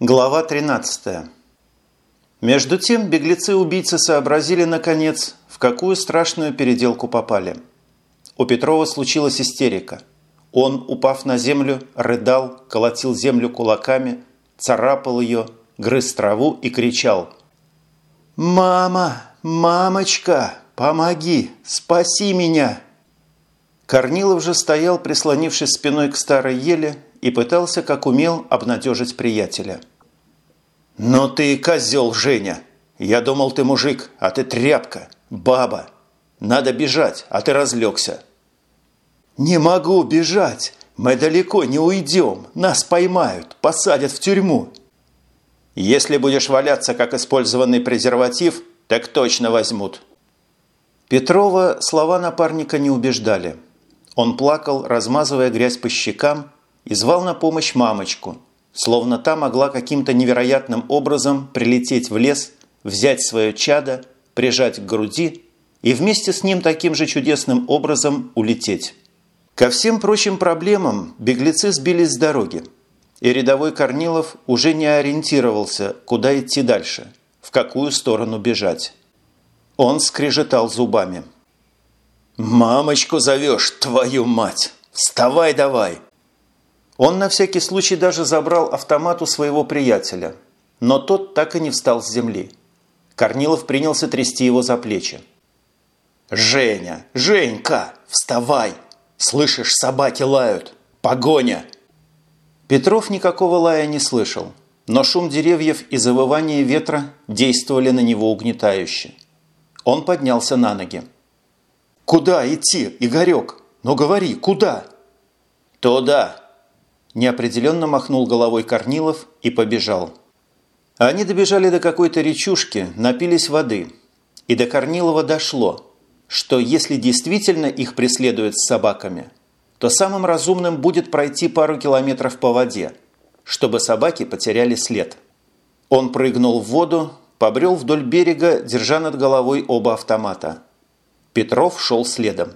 Глава 13. Между тем беглецы-убийцы сообразили, наконец, в какую страшную переделку попали. У Петрова случилась истерика. Он, упав на землю, рыдал, колотил землю кулаками, царапал ее, грыз траву и кричал. «Мама! Мамочка! Помоги! Спаси меня!» Корнилов же стоял, прислонившись спиной к старой еле, и пытался, как умел, обнадежить приятеля. «Ну ты козел, Женя! Я думал, ты мужик, а ты тряпка, баба! Надо бежать, а ты разлегся!» «Не могу бежать! Мы далеко не уйдем! Нас поймают, посадят в тюрьму!» «Если будешь валяться, как использованный презерватив, так точно возьмут!» Петрова слова напарника не убеждали. Он плакал, размазывая грязь по щекам, и звал на помощь мамочку, словно та могла каким-то невероятным образом прилететь в лес, взять свое чадо, прижать к груди и вместе с ним таким же чудесным образом улететь. Ко всем прочим проблемам беглецы сбились с дороги, и рядовой Корнилов уже не ориентировался, куда идти дальше, в какую сторону бежать. Он скрежетал зубами. «Мамочку зовешь, твою мать! Вставай давай!» Он на всякий случай даже забрал автомат у своего приятеля, но тот так и не встал с земли. Корнилов принялся трясти его за плечи. «Женя! Женька! Вставай! Слышишь, собаки лают! Погоня!» Петров никакого лая не слышал, но шум деревьев и завывание ветра действовали на него угнетающе. Он поднялся на ноги. «Куда идти, Игорек? Ну говори, куда?» «Туда!» Неопределенно махнул головой Корнилов и побежал. Они добежали до какой-то речушки, напились воды. И до Корнилова дошло, что если действительно их преследуют с собаками, то самым разумным будет пройти пару километров по воде, чтобы собаки потеряли след. Он прыгнул в воду, побрел вдоль берега, держа над головой оба автомата. Петров шел следом.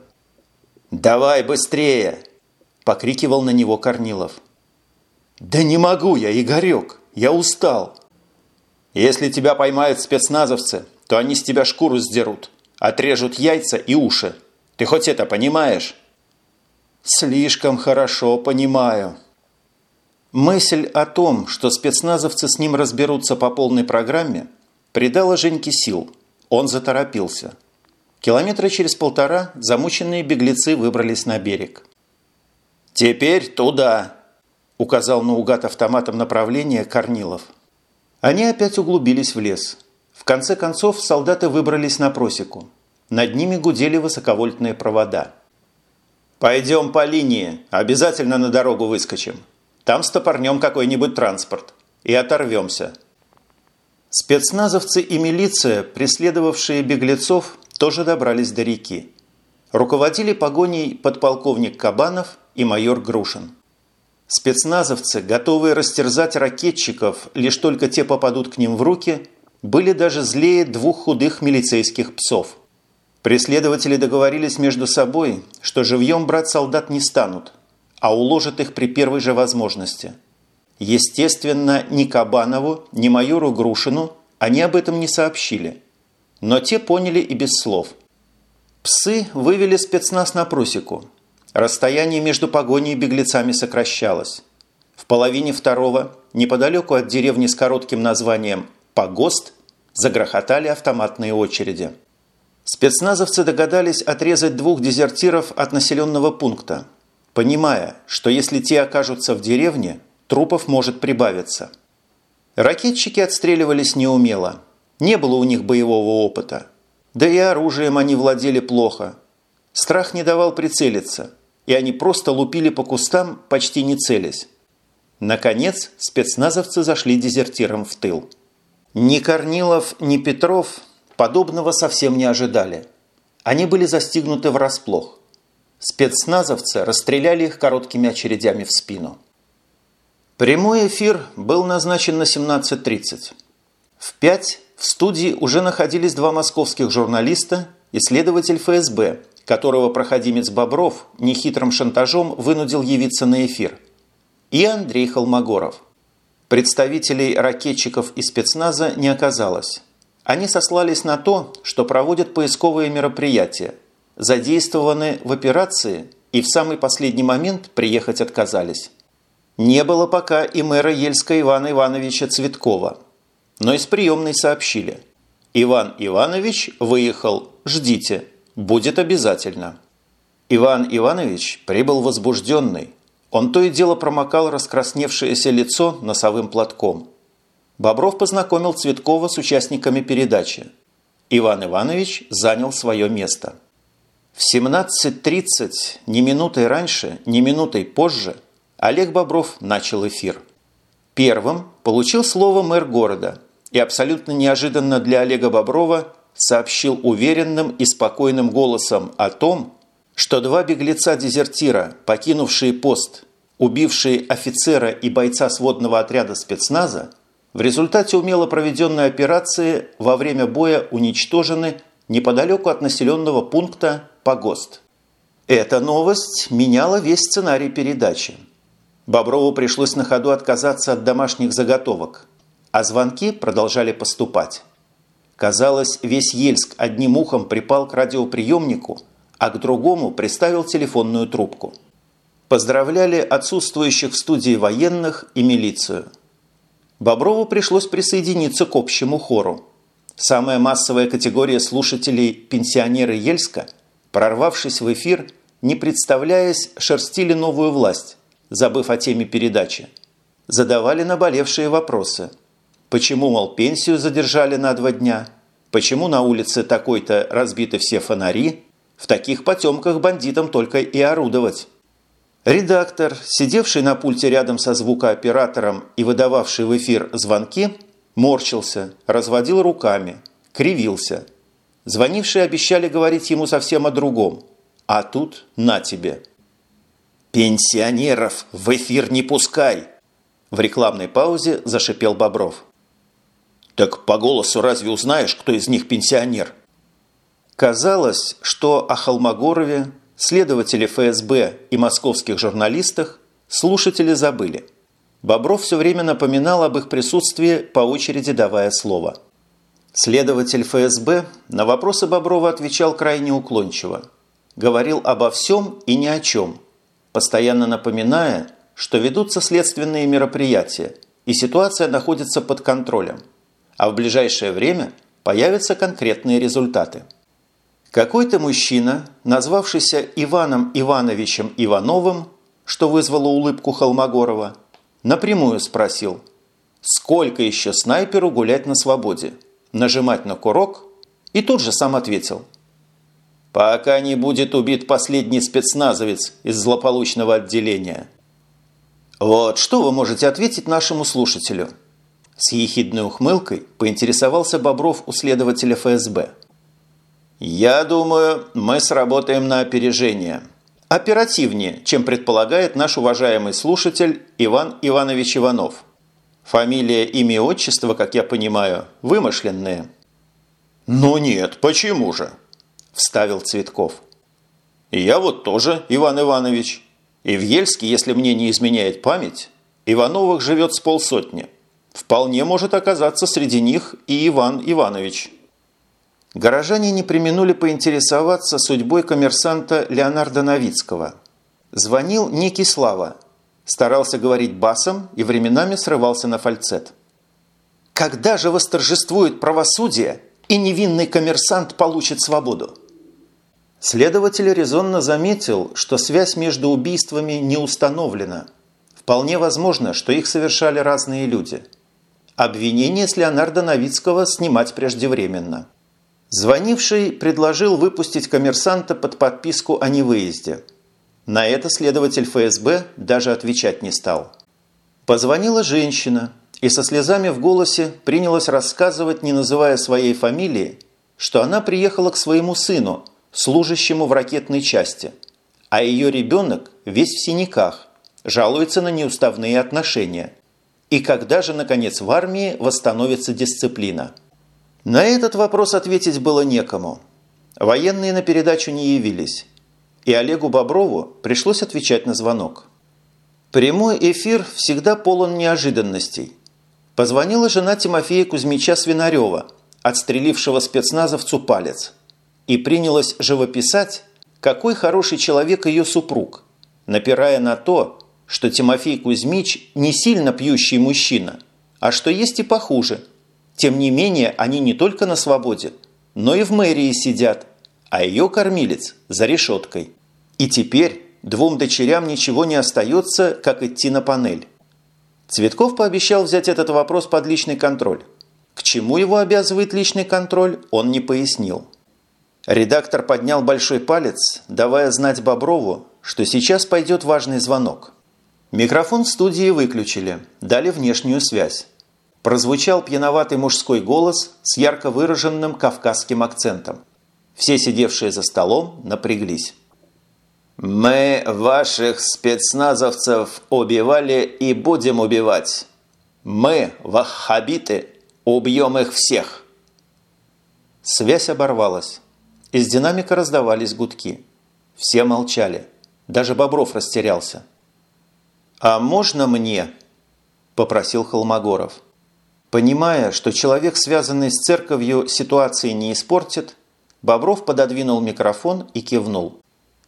«Давай быстрее!» – покрикивал на него Корнилов. «Да не могу я, Игорек! Я устал!» «Если тебя поймают спецназовцы, то они с тебя шкуру сдерут, отрежут яйца и уши. Ты хоть это понимаешь?» «Слишком хорошо понимаю». Мысль о том, что спецназовцы с ним разберутся по полной программе, придала Женьке сил. Он заторопился. Километра через полтора замученные беглецы выбрались на берег. «Теперь туда!» – указал наугад автоматом направление Корнилов. Они опять углубились в лес. В конце концов солдаты выбрались на просеку. Над ними гудели высоковольтные провода. «Пойдем по линии, обязательно на дорогу выскочим. Там стопорнем какой-нибудь транспорт. И оторвемся». Спецназовцы и милиция, преследовавшие беглецов, тоже добрались до реки. Руководили погоней подполковник Кабанов и майор Грушин. Спецназовцы, готовые растерзать ракетчиков, лишь только те попадут к ним в руки, были даже злее двух худых милицейских псов. Преследователи договорились между собой, что живьем брать солдат не станут, а уложат их при первой же возможности. Естественно, ни Кабанову, ни майору Грушину они об этом не сообщили. Но те поняли и без слов. Псы вывели спецназ на просеку, Расстояние между погоней и беглецами сокращалось. В половине второго, неподалеку от деревни с коротким названием «Погост», загрохотали автоматные очереди. Спецназовцы догадались отрезать двух дезертиров от населенного пункта, понимая, что если те окажутся в деревне, трупов может прибавиться. Ракетчики отстреливались неумело. Не было у них боевого опыта. Да и оружием они владели плохо. Страх не давал прицелиться – и они просто лупили по кустам, почти не целясь. Наконец, спецназовцы зашли дезертиром в тыл. Ни Корнилов, ни Петров подобного совсем не ожидали. Они были застигнуты врасплох. Спецназовцы расстреляли их короткими очередями в спину. Прямой эфир был назначен на 17.30. В 5 в студии уже находились два московских журналиста и следователь ФСБ – которого проходимец Бобров нехитрым шантажом вынудил явиться на эфир, и Андрей Холмогоров. Представителей ракетчиков и спецназа не оказалось. Они сослались на то, что проводят поисковые мероприятия, задействованы в операции и в самый последний момент приехать отказались. Не было пока и мэра Ельска Ивана Ивановича Цветкова. Но из приемной сообщили. Иван Иванович выехал, ждите, будет обязательно. Иван Иванович прибыл возбужденный. Он то и дело промокал раскрасневшееся лицо носовым платком. Бобров познакомил Цветкова с участниками передачи. Иван Иванович занял свое место. В 17.30, ни минутой раньше, ни минутой позже, Олег Бобров начал эфир. Первым получил слово мэр города и абсолютно неожиданно для Олега Боброва сообщил уверенным и спокойным голосом о том, что два беглеца-дезертира, покинувшие пост, убившие офицера и бойца сводного отряда спецназа, в результате умело проведенной операции во время боя уничтожены неподалеку от населенного пункта Погост. Эта новость меняла весь сценарий передачи. Боброву пришлось на ходу отказаться от домашних заготовок, а звонки продолжали поступать. Казалось, весь Ельск одним ухом припал к радиоприемнику, а к другому приставил телефонную трубку. Поздравляли отсутствующих в студии военных и милицию. Боброву пришлось присоединиться к общему хору. Самая массовая категория слушателей – пенсионеры Ельска, прорвавшись в эфир, не представляясь, шерстили новую власть, забыв о теме передачи. Задавали наболевшие вопросы – Почему, мол, пенсию задержали на два дня? Почему на улице такой-то разбиты все фонари? В таких потемках бандитам только и орудовать. Редактор, сидевший на пульте рядом со звукооператором и выдававший в эфир звонки, морщился, разводил руками, кривился. Звонившие обещали говорить ему совсем о другом. А тут на тебе. «Пенсионеров в эфир не пускай!» В рекламной паузе зашипел Бобров. Так по голосу разве узнаешь, кто из них пенсионер? Казалось, что о Холмогорове, следователе ФСБ и московских журналистах слушатели забыли. Бобров все время напоминал об их присутствии, по очереди давая слово. Следователь ФСБ на вопросы Боброва отвечал крайне уклончиво. Говорил обо всем и ни о чем, постоянно напоминая, что ведутся следственные мероприятия, и ситуация находится под контролем – а в ближайшее время появятся конкретные результаты. Какой-то мужчина, назвавшийся Иваном Ивановичем Ивановым, что вызвало улыбку Холмогорова, напрямую спросил, сколько еще снайперу гулять на свободе, нажимать на курок, и тут же сам ответил. «Пока не будет убит последний спецназовец из злополучного отделения». Вот что вы можете ответить нашему слушателю – с ехидной ухмылкой поинтересовался Бобров у следователя ФСБ. «Я думаю, мы сработаем на опережение. Оперативнее, чем предполагает наш уважаемый слушатель Иван Иванович Иванов. Фамилия, имя и отчество, как я понимаю, вымышленные». «Ну нет, почему же?» – вставил Цветков. «Я вот тоже, Иван Иванович. И в Ельске, если мне не изменяет память, Ивановых живет с полсотни». Вполне может оказаться среди них и Иван Иванович. Горожане не применули поинтересоваться судьбой коммерсанта Леонарда Новицкого. Звонил некий Слава. Старался говорить басом и временами срывался на фальцет. «Когда же восторжествует правосудие, и невинный коммерсант получит свободу?» Следователь резонно заметил, что связь между убийствами не установлена. Вполне возможно, что их совершали разные люди – Обвинение с Леонардо Новицкого снимать преждевременно. Звонивший предложил выпустить коммерсанта под подписку о невыезде. На это следователь ФСБ даже отвечать не стал. Позвонила женщина и со слезами в голосе принялась рассказывать, не называя своей фамилии, что она приехала к своему сыну, служащему в ракетной части, а ее ребенок весь в синяках, жалуется на неуставные отношения – и когда же, наконец, в армии восстановится дисциплина? На этот вопрос ответить было некому. Военные на передачу не явились, и Олегу Боброву пришлось отвечать на звонок. Прямой эфир всегда полон неожиданностей, Позвонила жена Тимофея Кузьмича Свинарева, отстрелившего спецназовцу палец, и принялась живописать, какой хороший человек ее супруг, напирая на то, что Тимофей Кузьмич не сильно пьющий мужчина, а что есть и похуже. Тем не менее, они не только на свободе, но и в мэрии сидят, а ее кормилец за решеткой. И теперь двум дочерям ничего не остается, как идти на панель. Цветков пообещал взять этот вопрос под личный контроль. К чему его обязывает личный контроль, он не пояснил. Редактор поднял большой палец, давая знать Боброву, что сейчас пойдет важный звонок. Микрофон в студии выключили, дали внешнюю связь. Прозвучал пьяноватый мужской голос с ярко выраженным кавказским акцентом. Все сидевшие за столом напряглись. «Мы ваших спецназовцев убивали и будем убивать. Мы, ваххабиты, убьем их всех!» Связь оборвалась. Из динамика раздавались гудки. Все молчали. Даже Бобров растерялся. «А можно мне?» – попросил Холмогоров. Понимая, что человек, связанный с церковью, ситуации не испортит, Бобров пододвинул микрофон и кивнул.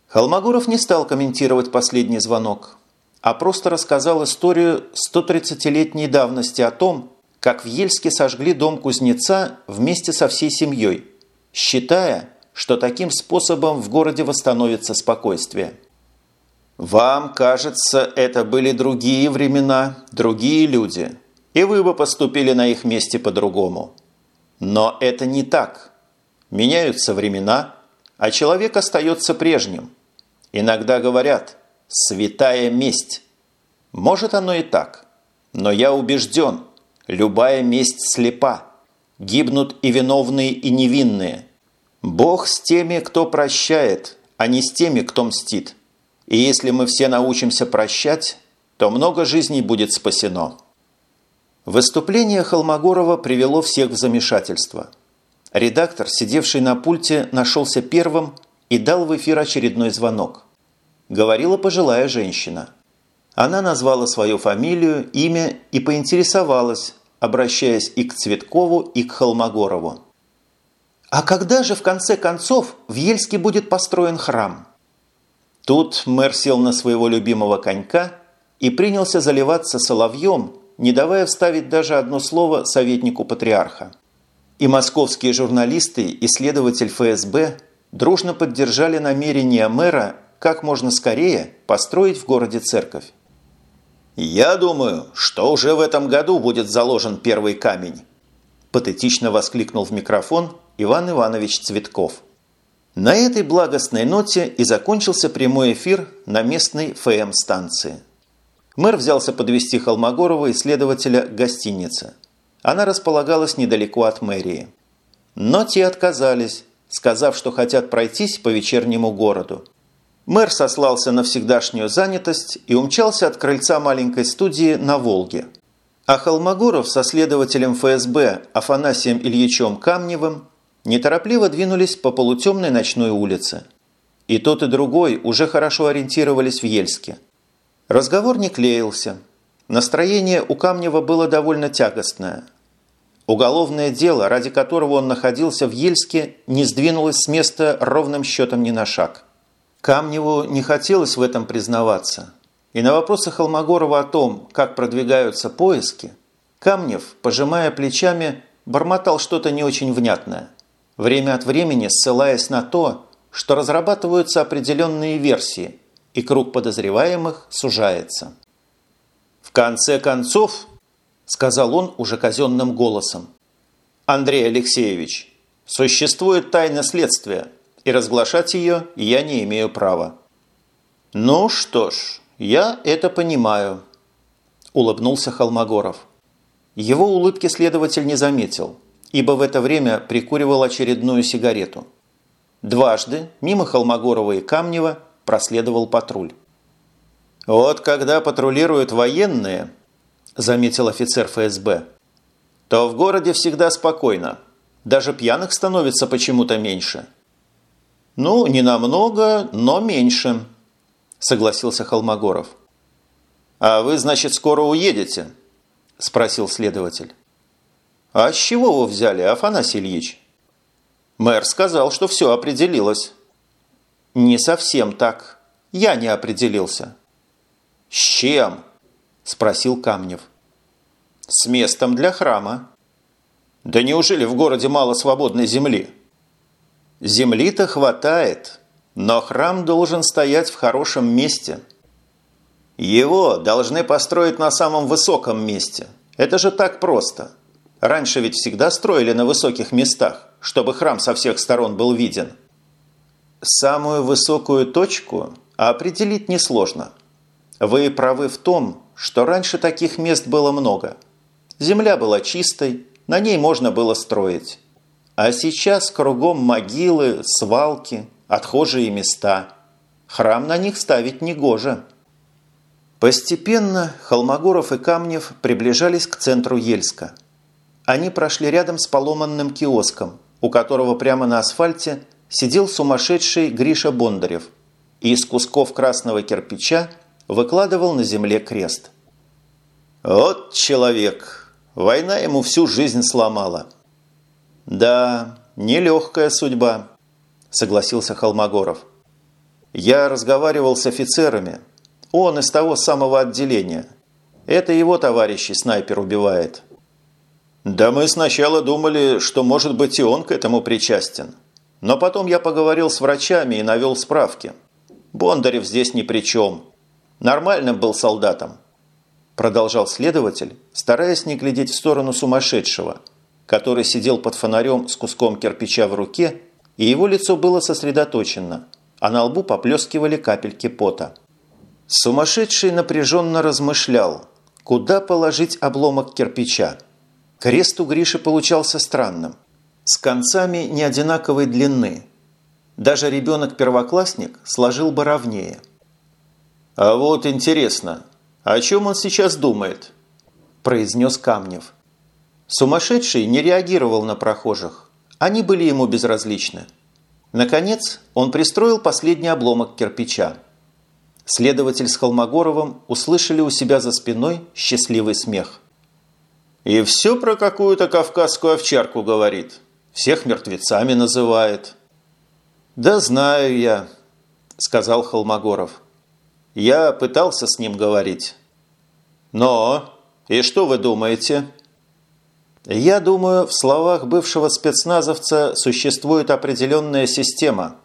Холмогоров не стал комментировать последний звонок, а просто рассказал историю 130-летней давности о том, как в Ельске сожгли дом кузнеца вместе со всей семьей, считая, что таким способом в городе восстановится спокойствие. Вам кажется, это были другие времена, другие люди, и вы бы поступили на их месте по-другому. Но это не так. Меняются времена, а человек остается прежним. Иногда говорят «святая месть». Может оно и так, но я убежден, любая месть слепа. Гибнут и виновные, и невинные – Бог с теми, кто прощает, а не с теми, кто мстит. И если мы все научимся прощать, то много жизней будет спасено. Выступление Холмогорова привело всех в замешательство. Редактор, сидевший на пульте, нашелся первым и дал в эфир очередной звонок. Говорила пожилая женщина. Она назвала свою фамилию, имя и поинтересовалась, обращаясь и к Цветкову, и к Холмогорову. А когда же в конце концов в Ельске будет построен храм? Тут мэр сел на своего любимого конька и принялся заливаться соловьем, не давая вставить даже одно слово советнику патриарха. И московские журналисты и следователь ФСБ дружно поддержали намерение мэра как можно скорее построить в городе церковь. «Я думаю, что уже в этом году будет заложен первый камень», патетично воскликнул в микрофон Иван Иванович Цветков. На этой благостной ноте и закончился прямой эфир на местной ФМ-станции. Мэр взялся подвести Холмогорова, исследователя, к гостинице. Она располагалась недалеко от мэрии. Но те отказались, сказав, что хотят пройтись по вечернему городу. Мэр сослался на всегдашнюю занятость и умчался от крыльца маленькой студии на Волге. А Холмогоров со следователем ФСБ Афанасием Ильичем Камневым неторопливо двинулись по полутемной ночной улице. И тот, и другой уже хорошо ориентировались в Ельске. Разговор не клеился. Настроение у Камнева было довольно тягостное. Уголовное дело, ради которого он находился в Ельске, не сдвинулось с места ровным счетом ни на шаг. Камневу не хотелось в этом признаваться. И на вопросы Холмогорова о том, как продвигаются поиски, Камнев, пожимая плечами, бормотал что-то не очень внятное время от времени ссылаясь на то, что разрабатываются определенные версии, и круг подозреваемых сужается. «В конце концов», – сказал он уже казенным голосом, – «Андрей Алексеевич, существует тайна следствия, и разглашать ее я не имею права». «Ну что ж, я это понимаю», – улыбнулся Холмогоров. Его улыбки следователь не заметил – ибо в это время прикуривал очередную сигарету. Дважды мимо Холмогорова и Камнева проследовал патруль. «Вот когда патрулируют военные», – заметил офицер ФСБ, – «то в городе всегда спокойно. Даже пьяных становится почему-то меньше». «Ну, не намного, но меньше», – согласился Холмогоров. «А вы, значит, скоро уедете?» – спросил следователь. «А с чего вы взяли, Афанасий Ильич?» Мэр сказал, что все определилось. «Не совсем так. Я не определился». «С чем?» – спросил Камнев. «С местом для храма». «Да неужели в городе мало свободной земли?» «Земли-то хватает, но храм должен стоять в хорошем месте». «Его должны построить на самом высоком месте. Это же так просто. Раньше ведь всегда строили на высоких местах, чтобы храм со всех сторон был виден». Самую высокую точку определить несложно. Вы правы в том, что раньше таких мест было много. Земля была чистой, на ней можно было строить. А сейчас кругом могилы, свалки, отхожие места. Храм на них ставить негоже. Постепенно Холмогоров и Камнев приближались к центру Ельска. Они прошли рядом с поломанным киоском, у которого прямо на асфальте сидел сумасшедший Гриша Бондарев и из кусков красного кирпича выкладывал на земле крест. «Вот человек! Война ему всю жизнь сломала!» «Да, нелегкая судьба», – согласился Холмогоров. «Я разговаривал с офицерами. Он из того самого отделения. Это его товарищи снайпер убивает». «Да мы сначала думали, что, может быть, и он к этому причастен. Но потом я поговорил с врачами и навел справки. Бондарев здесь ни при чем. Нормальным был солдатом. Продолжал следователь, стараясь не глядеть в сторону сумасшедшего, который сидел под фонарем с куском кирпича в руке, и его лицо было сосредоточено, а на лбу поплескивали капельки пота. Сумасшедший напряженно размышлял, куда положить обломок кирпича. Крест у Гриши получался странным с концами неодинаковой длины. Даже ребенок-первоклассник сложил бы ровнее. «А вот интересно, о чем он сейчас думает?» – произнес Камнев. Сумасшедший не реагировал на прохожих. Они были ему безразличны. Наконец, он пристроил последний обломок кирпича. Следователь с Холмогоровым услышали у себя за спиной счастливый смех. «И все про какую-то кавказскую овчарку говорит», всех мертвецами называет». «Да знаю я», – сказал Холмогоров. «Я пытался с ним говорить». «Но? И что вы думаете?» «Я думаю, в словах бывшего спецназовца существует определенная система.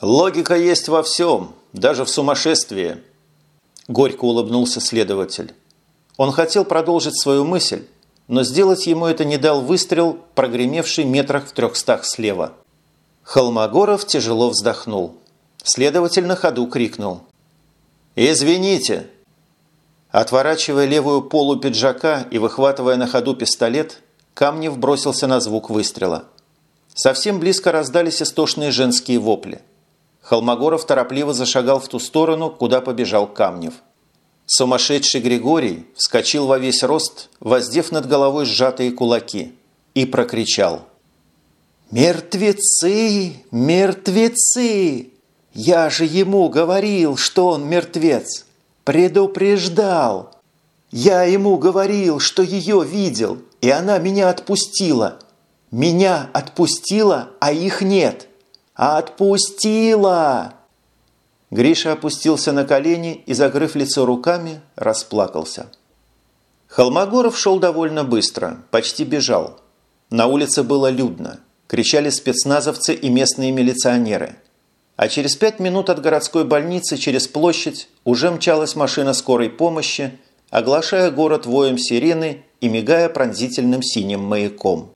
Логика есть во всем, даже в сумасшествии». Горько улыбнулся следователь. Он хотел продолжить свою мысль, но сделать ему это не дал выстрел, прогремевший метрах в трехстах слева. Холмогоров тяжело вздохнул. Следователь на ходу крикнул. «Извините!» Отворачивая левую полу пиджака и выхватывая на ходу пистолет, Камнев бросился на звук выстрела. Совсем близко раздались истошные женские вопли. Холмогоров торопливо зашагал в ту сторону, куда побежал Камнев – Сумасшедший Григорий вскочил во весь рост, воздев над головой сжатые кулаки, и прокричал. «Мертвецы! Мертвецы! Я же ему говорил, что он мертвец! Предупреждал! Я ему говорил, что ее видел, и она меня отпустила! Меня отпустила, а их нет! Отпустила!» Гриша опустился на колени и, закрыв лицо руками, расплакался. Холмогоров шел довольно быстро, почти бежал. На улице было людно. Кричали спецназовцы и местные милиционеры. А через пять минут от городской больницы через площадь уже мчалась машина скорой помощи, оглашая город воем сирены и мигая пронзительным синим маяком.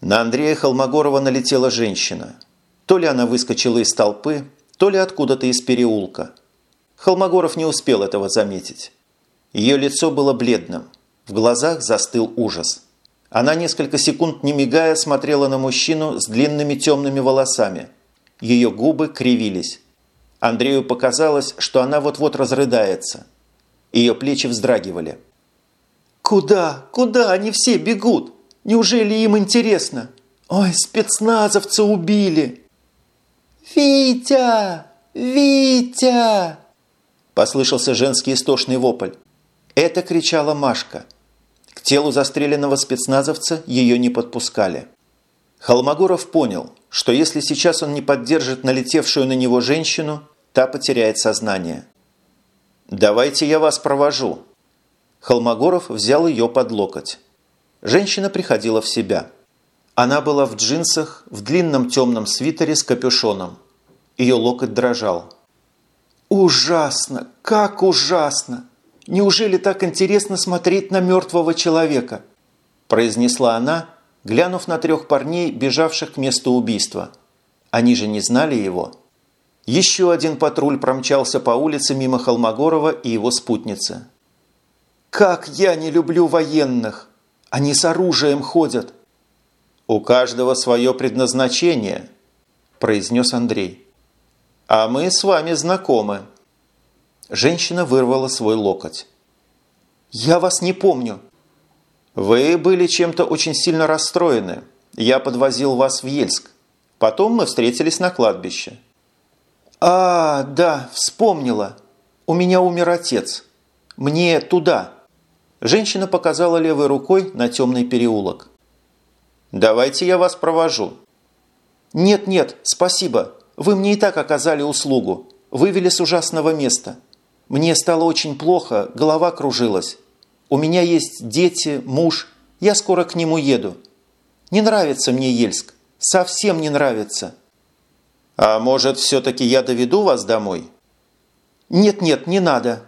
На Андрея Холмогорова налетела женщина. То ли она выскочила из толпы, то ли откуда-то из переулка. Холмогоров не успел этого заметить. Ее лицо было бледным, в глазах застыл ужас. Она несколько секунд не мигая смотрела на мужчину с длинными темными волосами. Ее губы кривились. Андрею показалось, что она вот-вот разрыдается. Ее плечи вздрагивали. «Куда? Куда они все бегут? Неужели им интересно? Ой, спецназовца убили!» «Витя! Витя!» Послышался женский истошный вопль. Это кричала Машка. телу застреленного спецназовца ее не подпускали. Холмогоров понял, что если сейчас он не поддержит налетевшую на него женщину, та потеряет сознание. «Давайте я вас провожу». Холмогоров взял ее под локоть. Женщина приходила в себя. Она была в джинсах, в длинном темном свитере с капюшоном. Ее локоть дрожал. «Ужасно! Как ужасно! Неужели так интересно смотреть на мертвого человека?» произнесла она, глянув на трех парней, бежавших к месту убийства. Они же не знали его. Еще один патруль промчался по улице мимо Холмогорова и его спутницы. «Как я не люблю военных! Они с оружием ходят!» «У каждого свое предназначение», – произнес Андрей. «А мы с вами знакомы». Женщина вырвала свой локоть. «Я вас не помню». «Вы были чем-то очень сильно расстроены. Я подвозил вас в Ельск. Потом мы встретились на кладбище». «А, да, вспомнила. У меня умер отец. Мне туда». Женщина показала левой рукой на темный переулок. «Давайте я вас провожу». «Нет-нет, спасибо. Вы мне и так оказали услугу. Вывели с ужасного места. Мне стало очень плохо, голова кружилась. У меня есть дети, муж. Я скоро к нему еду. Не нравится мне Ельск. Совсем не нравится. А может, все-таки я доведу вас домой? Нет-нет, не надо.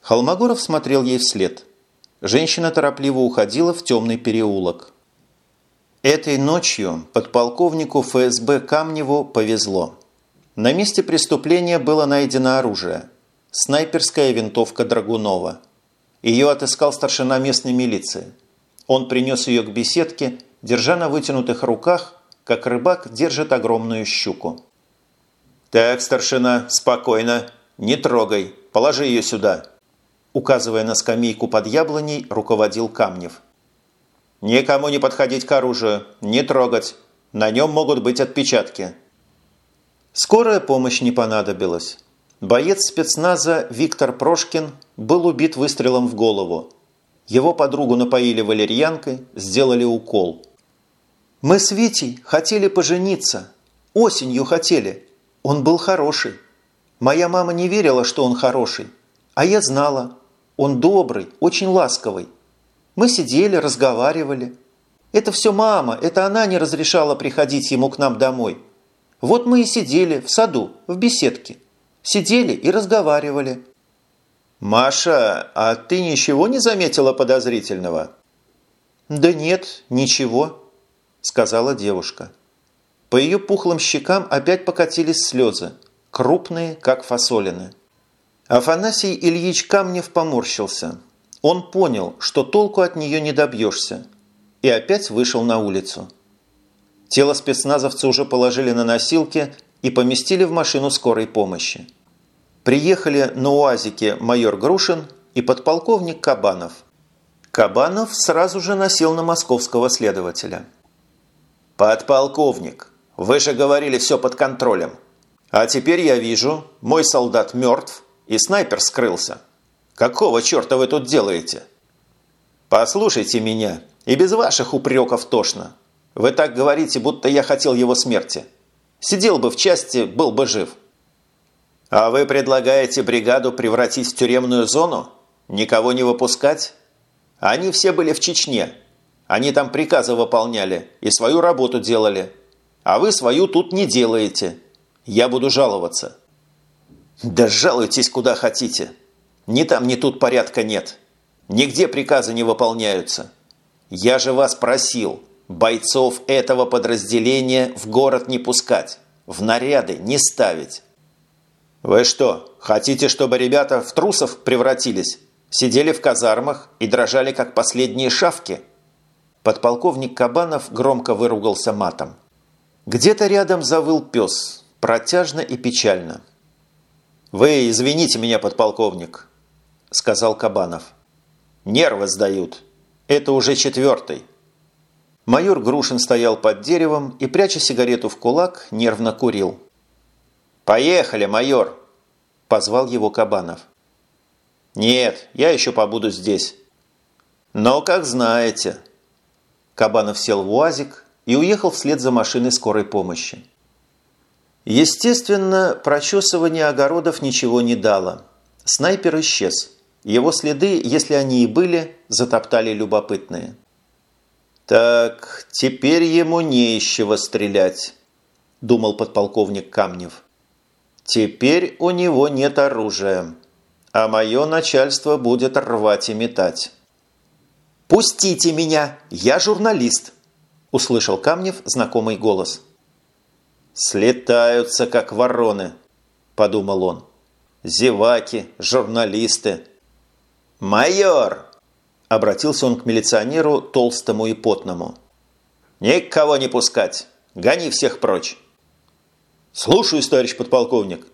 Холмогоров смотрел ей вслед. Женщина торопливо уходила в темный переулок. Этой ночью подполковнику ФСБ Камневу повезло. На месте преступления было найдено оружие – снайперская винтовка Драгунова. Ее отыскал старшина местной милиции. Он принес ее к беседке, держа на вытянутых руках, как рыбак держит огромную щуку. «Так, старшина, спокойно, не трогай, положи ее сюда», указывая на скамейку под яблоней, руководил Камнев – Никому не подходить к оружию, не трогать. На нем могут быть отпечатки. Скорая помощь не понадобилась. Боец спецназа Виктор Прошкин был убит выстрелом в голову. Его подругу напоили валерьянкой, сделали укол. «Мы с Витей хотели пожениться. Осенью хотели. Он был хороший. Моя мама не верила, что он хороший. А я знала. Он добрый, очень ласковый. Мы сидели, разговаривали. Это все мама, это она не разрешала приходить ему к нам домой. Вот мы и сидели в саду, в беседке. Сидели и разговаривали. «Маша, а ты ничего не заметила подозрительного?» «Да нет, ничего», – сказала девушка. По ее пухлым щекам опять покатились слезы, крупные, как фасолины. Афанасий Ильич Камнев поморщился – он понял, что толку от нее не добьешься, и опять вышел на улицу. Тело спецназовца уже положили на носилки и поместили в машину скорой помощи. Приехали на УАЗике майор Грушин и подполковник Кабанов. Кабанов сразу же носил на московского следователя. «Подполковник, вы же говорили все под контролем. А теперь я вижу, мой солдат мертв и снайпер скрылся. Какого черта вы тут делаете? Послушайте меня, и без ваших упреков тошно. Вы так говорите, будто я хотел его смерти. Сидел бы в части, был бы жив. А вы предлагаете бригаду превратить в тюремную зону? Никого не выпускать? Они все были в Чечне. Они там приказы выполняли и свою работу делали. А вы свою тут не делаете. Я буду жаловаться. Да жалуйтесь куда хотите. Ни там, ни тут порядка нет. Нигде приказы не выполняются. Я же вас просил бойцов этого подразделения в город не пускать, в наряды не ставить. Вы что, хотите, чтобы ребята в трусов превратились? Сидели в казармах и дрожали, как последние шавки? Подполковник Кабанов громко выругался матом. Где-то рядом завыл пес, протяжно и печально. «Вы извините меня, подполковник, – сказал Кабанов. «Нервы сдают. Это уже четвертый». Майор Грушин стоял под деревом и, пряча сигарету в кулак, нервно курил. «Поехали, майор!» – позвал его Кабанов. «Нет, я еще побуду здесь». «Но как знаете». Кабанов сел в УАЗик и уехал вслед за машиной скорой помощи. Естественно, прочесывание огородов ничего не дало. Снайпер исчез. Его следы, если они и были, затоптали любопытные. «Так, теперь ему не из чего стрелять», – думал подполковник Камнев. «Теперь у него нет оружия, а мое начальство будет рвать и метать». «Пустите меня! Я журналист!» – услышал Камнев знакомый голос. «Слетаются, как вороны», – подумал он. «Зеваки, журналисты». «Майор!» – обратился он к милиционеру толстому и потному. «Никого не пускать! Гони всех прочь!» «Слушаюсь, товарищ подполковник!»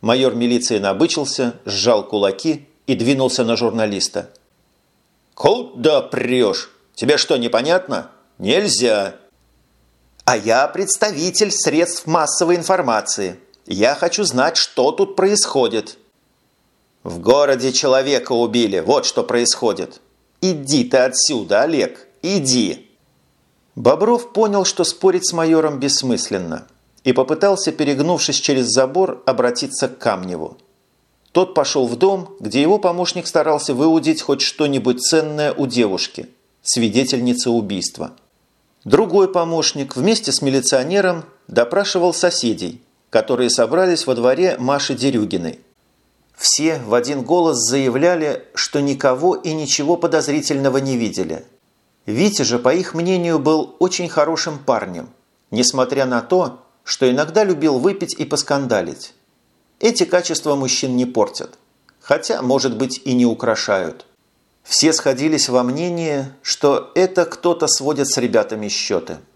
Майор милиции набычился, сжал кулаки и двинулся на журналиста – «Куда прешь? Тебе что, непонятно? Нельзя!» «А я представитель средств массовой информации. Я хочу знать, что тут происходит». «В городе человека убили, вот что происходит. Иди ты отсюда, Олег, иди!» Бобров понял, что спорить с майором бессмысленно, и попытался, перегнувшись через забор, обратиться к Камневу. Тот пошел в дом, где его помощник старался выудить хоть что-нибудь ценное у девушки, свидетельницы убийства. Другой помощник вместе с милиционером допрашивал соседей, которые собрались во дворе Маши Дерюгиной. Все в один голос заявляли, что никого и ничего подозрительного не видели. Витя же, по их мнению, был очень хорошим парнем, несмотря на то, что иногда любил выпить и поскандалить. Эти качества мужчин не портят, хотя, может быть, и не украшают. Все сходились во мнении, что это кто-то сводит с ребятами счеты –